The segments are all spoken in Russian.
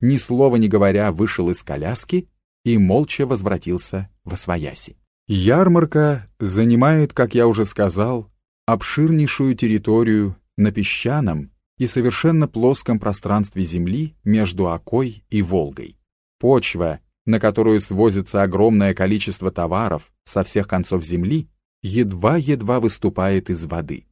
ни слова не говоря, вышел из коляски и молча возвратился во свояси. Ярмарка занимает, как я уже сказал, обширнейшую территорию на песчаном и совершенно плоском пространстве земли между Окой и Волгой. Почва, на которую свозится огромное количество товаров со всех концов земли, едва-едва выступает из воды.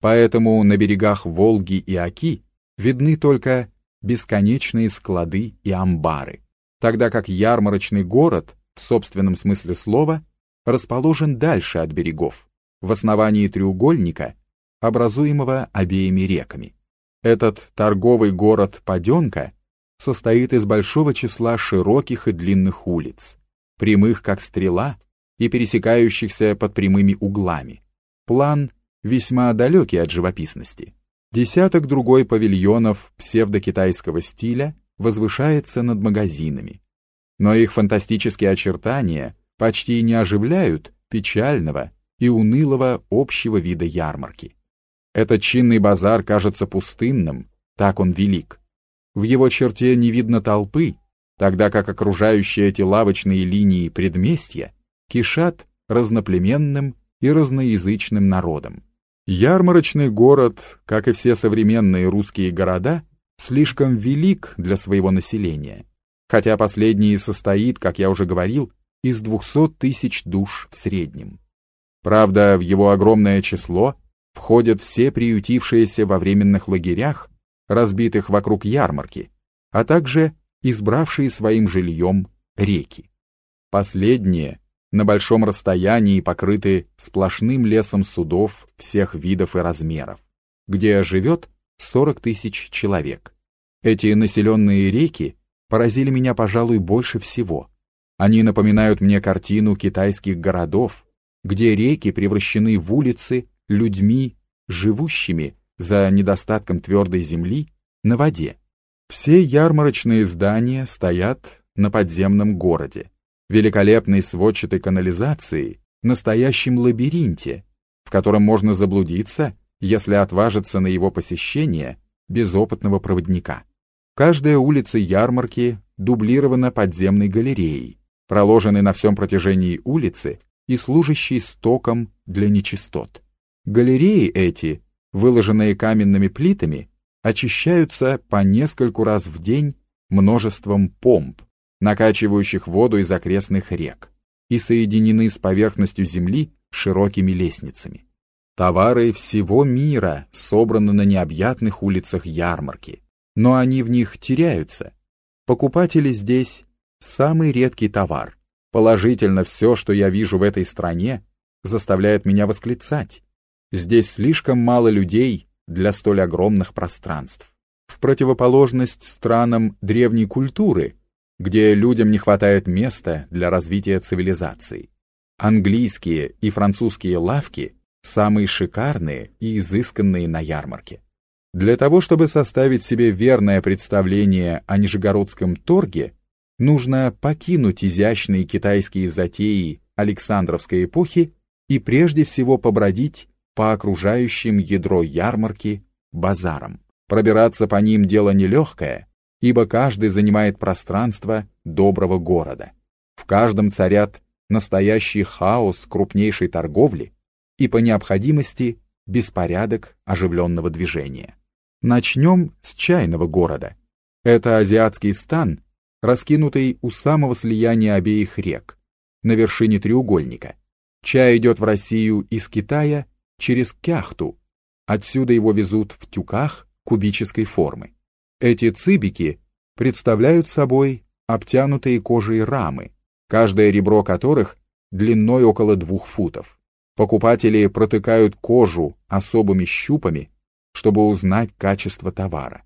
Поэтому на берегах Волги и Оки видны только бесконечные склады и амбары, тогда как ярмарочный город, в собственном смысле слова, расположен дальше от берегов, в основании треугольника, образуемого обеими реками. Этот торговый город Паденка состоит из большого числа широких и длинных улиц, прямых как стрела и пересекающихся под прямыми углами. План весьма далекий от живописности. Десяток другой павильонов псевдокитайского стиля возвышается над магазинами, но их фантастические очертания почти не оживляют печального и унылого общего вида ярмарки. Этот чинный базар кажется пустынным, так он велик. В его черте не видно толпы, тогда как окружающие эти лавочные линии предместья кишат разноплеменным и разноязычным народом. Ярмарочный город, как и все современные русские города, слишком велик для своего населения, хотя последний состоит, как я уже говорил, из 200 тысяч душ в среднем. Правда, в его огромное число входят все приютившиеся во временных лагерях, разбитых вокруг ярмарки, а также избравшие своим жильем реки. Последние на большом расстоянии покрыты сплошным лесом судов всех видов и размеров, где живет 40 тысяч человек. Эти населенные реки поразили меня, пожалуй, больше всего. Они напоминают мне картину китайских городов, где реки превращены в улицы людьми, живущими за недостатком твердой земли на воде. Все ярмарочные здания стоят на подземном городе великолепной сводчатой канализации, настоящем лабиринте, в котором можно заблудиться, если отважиться на его посещение без опытного проводника. Каждая улица ярмарки дублирована подземной галереей, проложенной на всем протяжении улицы и служащей стоком для нечистот. Галереи эти, выложенные каменными плитами, очищаются по нескольку раз в день множеством помп, накачивающих воду из окрестных рек, и соединены с поверхностью земли широкими лестницами. Товары всего мира собраны на необъятных улицах ярмарки, но они в них теряются. Покупатели здесь – самый редкий товар. Положительно все, что я вижу в этой стране, заставляет меня восклицать. Здесь слишком мало людей для столь огромных пространств. В противоположность странам древней культуры – где людям не хватает места для развития цивилизации. Английские и французские лавки самые шикарные и изысканные на ярмарке. Для того, чтобы составить себе верное представление о Нижегородском торге, нужно покинуть изящные китайские затеи Александровской эпохи и прежде всего побродить по окружающим ядро ярмарки базарам. Пробираться по ним дело нелегкое, ибо каждый занимает пространство доброго города. В каждом царят настоящий хаос крупнейшей торговли и по необходимости беспорядок оживленного движения. Начнем с чайного города. Это азиатский стан, раскинутый у самого слияния обеих рек, на вершине треугольника. Чай идет в Россию из Китая через Кяхту, отсюда его везут в тюках кубической формы. Эти цибики представляют собой обтянутые кожей рамы, каждое ребро которых длиной около двух футов. Покупатели протыкают кожу особыми щупами, чтобы узнать качество товара.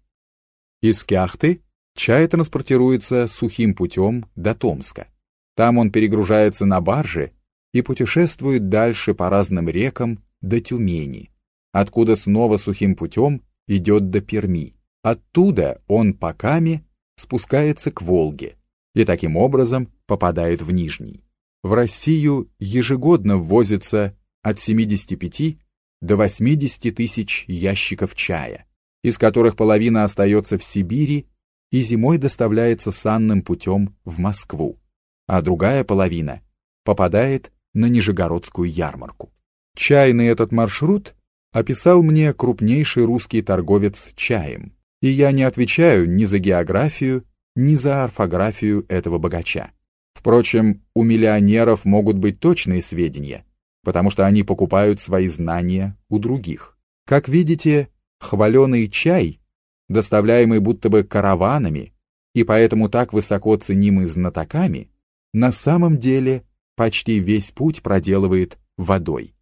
Из Кяхты чай транспортируется сухим путем до Томска. Там он перегружается на барже и путешествует дальше по разным рекам до Тюмени, откуда снова сухим путем идет до Перми. Оттуда он по Каме спускается к Волге и таким образом попадает в Нижний. В Россию ежегодно ввозится от 75 до 80 тысяч ящиков чая, из которых половина остается в Сибири и зимой доставляется санным путем в Москву, а другая половина попадает на Нижегородскую ярмарку. Чайный этот маршрут описал мне крупнейший русский торговец чаем, и я не отвечаю ни за географию, ни за орфографию этого богача. Впрочем, у миллионеров могут быть точные сведения, потому что они покупают свои знания у других. Как видите, хваленый чай, доставляемый будто бы караванами и поэтому так высоко ценимый знатоками, на самом деле почти весь путь проделывает водой.